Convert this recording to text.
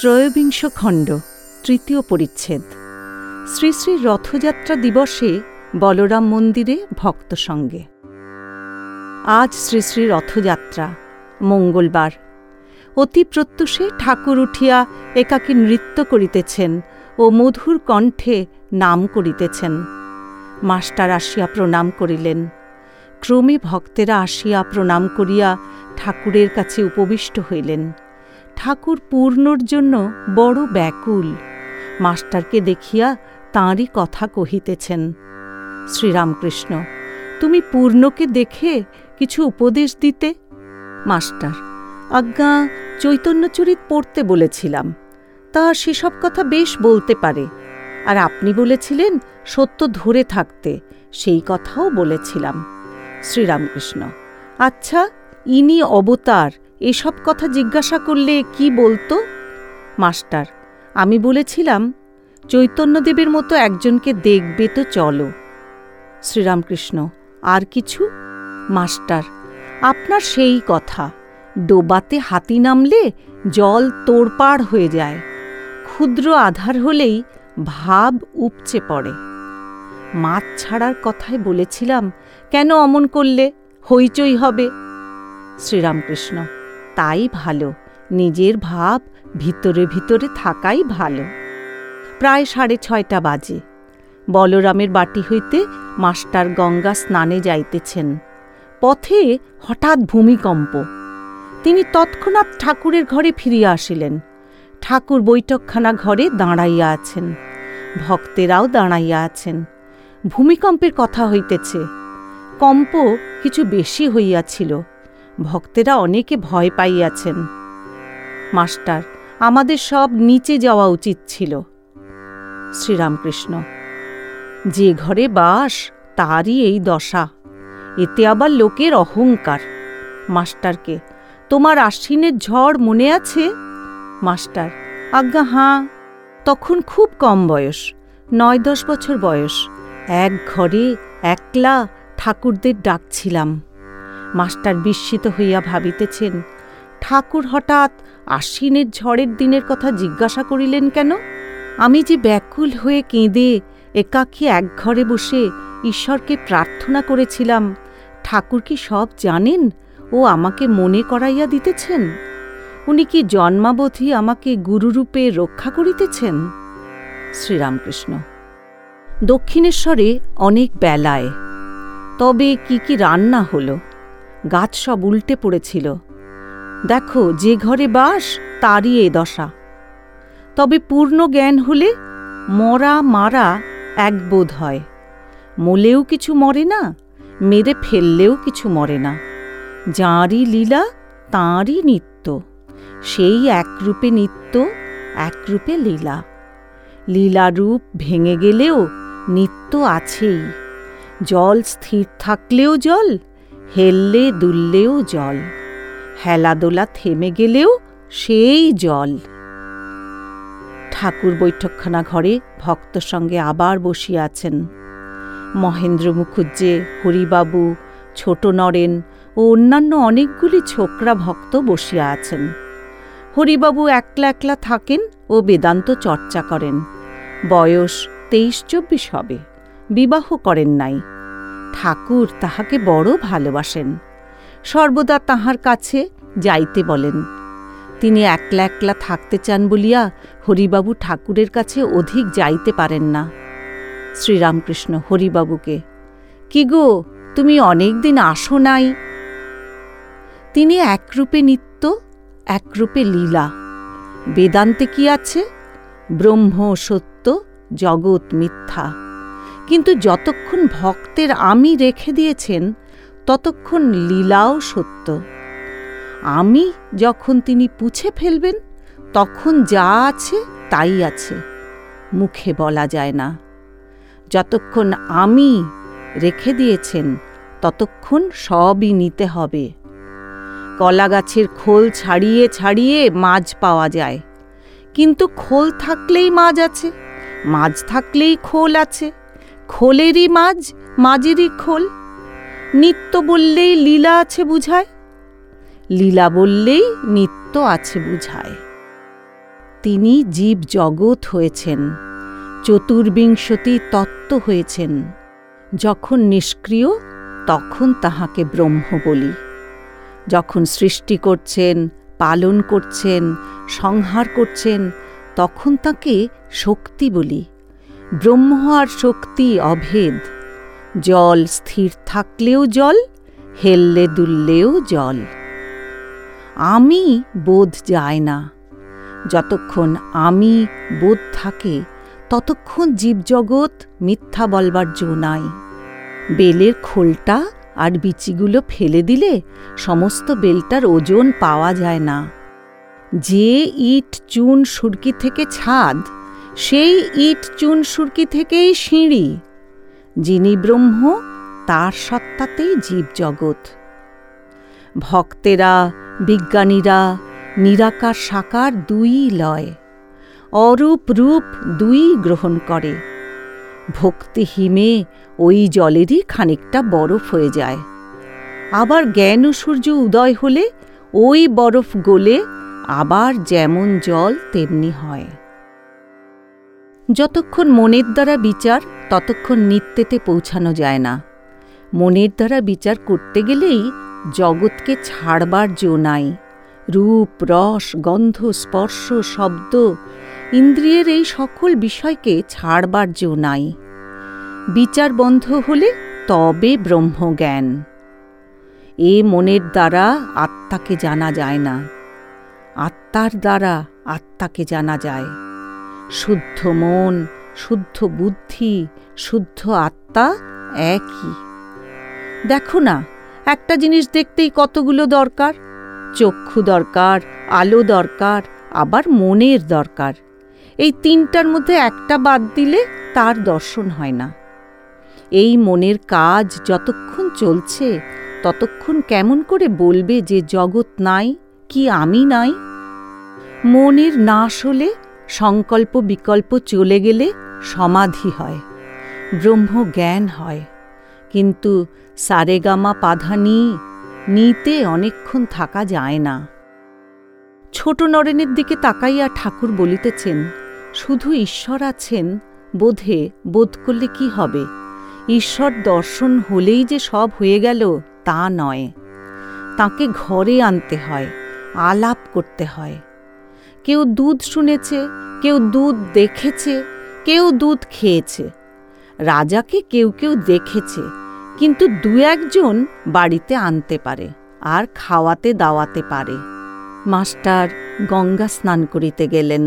ত্রয়োবিংশ খণ্ড, তৃতীয় পরিচ্ছেদ। শ্রী শ্রী রথযাত্রা দিবসে বলরাম মন্দিরে ভক্ত সঙ্গে। আজ শ্রী শ্রী রথযাত্রা, মঙ্গলবার। অতি প্রত্যুষে ঠাকুর উঠিয়া একাকী নৃত্য করিতেছেন ও মধুর কণ্ঠে নাম করিতেছেন। মাস্টার আসিয়া প্রণাম করিলেন। ক্রমে ভক্তেরা আসিয়া প্রণাম করিয়া ঠাকুরের কাছে উপবিষ্ট হইলেন। ঠাকুর পূর্ণর জন্য বড় ব্যাকুল। মাস্টারকে দেখিয়া তাঁরই কথা কহিতেছেন, শ্রীরামকৃষ্ণ, তুমি পূর্ণকে দেখে কিছু উপদেশ দিতে? মাস্টার, আজ্ঞা চৈতন্যচরিত পড়তে বলেছিলাম। তা সেসব কথা বেশ বলতে পারে। আর আপনি বলেছিলেন সত্য ধরে থাকতে, সেই কথাও বলেছিলাম। শ্রীরামকৃষ্ণ আচ্ছা ইনি অবতার এসব কথা জিজ্ঞাসা করলে কি বলতো? মাস্টার, আমি বলেছিলাম, চৈতন্যদেবের মতো একজনকে দেখবে তো চলো। শ্রীরামকৃষ্ণ, আর কিছু? মাস্টার, আপনার সেই কথা, ডোবাতে হাতি নামলে জল তোড়পাড় হয়ে যায়, ক্ষুদ্র আধার হলেই ভাব উপচে পড়ে। মাছ ছাড়ার কথায় বলেছিলাম, কেন অমন করলে? হইচই হবে। শ্রীরামকৃষ্ণ তাই ভালো। নিজের ভাব ভিতরে ভিতরে থাকাই ভালো। প্রায় সাড়ে ছয়টা বাজে। বলরামের বাটি হইতে মাস্টার গঙ্গা স্নানে যাইতেছেন। পথে হঠাৎ ভূমিকম্প। তিনি তৎক্ষণাৎ ঠাকুরের ঘরে ফিরিয়া আসিলেন। ঠাকুর বৈঠকখানা ঘরে দাঁড়াইয়া আছেন। ভক্তেরাও দাঁড়াইয়া আছেন। ভূমিকম্পের কথা হইতেছে। কম্প কিছু বেশি হইয়াছিল। ভক্তেরা অনেকে ভয় পাইয়াছেন। মাস্টার, আমাদের সব নিচে যাওয়া উচিত ছিল। শ্রীরামকৃষ্ণ, যে ঘরে বাস, তারই এই দশা। এতে আবার লোকের অহংকার। মাস্টারকে, তোমার আশ্বিনের ঝড় মনে আছে? মাস্টার, আজ্ঞা, হাঁ। তখন খুব কম বয়স নয় দশ বছর বয়স। এক ঘরে একলা ঠাকুরদের ডাকছিলাম। মাস্টার বিস্মিত হইয়া ভাবিতেছেন, ঠাকুর হঠাৎ আশ্বিনের ঝড়ের দিনের কথা জিজ্ঞাসা করিলেন কেন? আমি যে ব্যাকুল হয়ে কেঁদে একাকী এক ঘরে বসে ঈশ্বরকে প্রার্থনা করেছিলাম, ঠাকুর কি সব জানেন ও আমাকে মনে করাইয়া দিতেছেন? উনি কি জন্মাবধি আমাকে গুরুরূপে রক্ষা করিতেছেন? শ্রীরামকৃষ্ণ, দক্ষিণেশ্বরে অনেক বেলায়। তবে কি কি রান্না হলো? গাছ সব উল্টে পড়েছিল। দেখো, যে ঘরে বাস, তারই এ দশা। তবে পূর্ণ জ্ঞান হলে মরা মারা এক বোধ হয়। মলেও কিছু মরে না, মেরে ফেললেও কিছু মরে না। যাঁরই লীলা, তাঁরই নিত্য। সেই একরূপে নিত্য, একরূপে লীলা। লীলারূপ ভেঙে গেলেও নিত্য আছেই। জল স্থির থাকলেও জল হেললে দুললেও জল, হেলাদোলা থেমে গেলেও সেই জল। ঠাকুর বৈঠকখানা ঘরে ভক্ত সঙ্গে আবার বসিয়া আছেন। মহেন্দ্র মুখুজ্জে, হরিবাবু, ছোট নরেন ও অন্যান্য অনেকগুলি ছোকরা ভক্ত বসিয়া আছেন। হরিবাবু একলা একলা থাকেন ও বেদান্ত চর্চা করেন। বয়স তেইশ চব্বিশ হবে, বিবাহ করেন নাই। ঠাকুর তাহাকে বড় ভালোবাসেন। সর্বদা তাহার কাছে যাইতে বলেন। তিনি একলা একলা থাকতে চান বলিয়া হরিবাবু ঠাকুরের কাছে অধিক যাইতে পারেন না। শ্রীরামকৃষ্ণ হরিবাবুকে, কি গো, তুমি অনেক দিন আসো নাই? তিনি একরূপে নিত্য, একরূপে লীলা। বেদান্তে কি আছে? ব্রহ্ম সত্য, জগৎ মিথ্যা। কিন্তু যতক্ষণ ভক্তের আমি রেখে দিয়েছেন, ততক্ষণ লীলাও সত্য। আমি যখন তিনি পুছে ফেলবেন, তখন যা আছে তাই আছে। মুখে বলা যায় না। যতক্ষণ আমি রেখে দিয়েছেন, ততক্ষণ সবই নিতে হবে। কলা গাছের খোল ছাড়িয়ে ছাড়িয়ে মাছ পাওয়া যায়। কিন্তু খোল থাকলেই মাছ আছে, মাছ থাকলেই খোল আছে। খোলেরই মাছ মাঝেরই খোল। নিত্য বললেই লীলা আছে বুঝায়, লীলা বললেই নিত্য আছে বুঝায়। তিনি জীব জগৎ হয়েছেন, চতুর্বিংশতি তত্ত্ব হয়েছেন। যখন নিষ্ক্রিয়, তখন তাহাকে ব্রহ্ম বলি। যখন সৃষ্টি করছেন, পালন করছেন, সংহার করছেন, তখন তাকে শক্তি বলি। ব্রহ্ম আর শক্তি অভেদ। জল স্থির থাকলেও জল, হেললে দুললেও জল। আমি বোধ যায় না। যতক্ষণ আমি বোধ থাকে, ততক্ষণ জীবজগৎ মিথ্যা বলবার জো নাই। বেলের খোলটা আর বিচিগুলো ফেলে দিলে সমস্ত বেলটার ওজন পাওয়া যায় না। যে ইট চুন সুরকি থেকে ছাদ সেই ইট চুন সুরকি থেকেই সিঁড়ি, যিনি ব্রহ্ম, তার সত্তাতেই জীবজগৎ। ভক্তেরা, বিজ্ঞানীরা, নিরাকার সাকার দুই লয়, অরূপ রূপ দুই গ্রহণ করে। ভক্তি হিমে ওই জলেরই খানিকটা বরফ হয়ে যায়। আবার জ্ঞান সূর্য উদয় হলে ওই বরফ গলে আবার যেমন জল, তেমনি হয়। যতক্ষণ মনের দ্বারা বিচার, ততক্ষণ নিত্যেতে পৌঁছানো যায় না। মনের দ্বারা বিচার করতে গেলেই জগৎকে ছাড়বার জো নাই। রূপ, রস, গন্ধ, স্পর্শ, শব্দ ইন্দ্রিয়ের এই সকল বিষয়কে ছাড়বার জো নাই। বিচার বন্ধ হলে তবে ব্রহ্মজ্ঞান। এ মনের দ্বারা আত্মাকে জানা যায় না। আত্মার দ্বারা আত্মাকে জানা যায়। শুদ্ধ মন, শুদ্ধ বুদ্ধি, শুদ্ধ আত্মা একই। দেখো না, একটা জিনিস দেখতেই কতগুলো দরকার। চক্ষু দরকার, আলো দরকার, আবার মনের দরকার। এই তিনটার মধ্যে একটা বাদ দিলে তার দর্শন হয় না। এই মনের কাজ যতক্ষণ চলছে, ততক্ষণ কেমন করে বলবে যে জগৎ নাই, কি আমি নাই? মনের নাশ হলে সংকল্প বিকল্প চলে গেলে সমাধি হয়, ব্রহ্ম জ্ঞান হয়। কিন্তু সারেগামা পাধা পাধানি নিতে অনেকক্ষণ থাকা যায় না। ছোট নরেনের দিকে তাকাইয়া ঠাকুর বলিতেছেন, শুধু ঈশ্বর আছেন বোধে, বোধ করলে কি হবে? ঈশ্বর দর্শন হলেই যে সব হয়ে গেল তা নয়। তাকে ঘরে আনতে হয়, আলাপ করতে হয়। কেউ দুধ শুনেছে, কেউ দুধ দেখেছে, কেউ দুধ খেয়েছে। রাজাকে কেউ কেউ দেখেছে, কিন্তু দু একজন বাড়িতে আনতে পারে আর খাওয়াতে দাওয়াতে পারে। মাস্টার গঙ্গা স্নান করিতে গেলেন।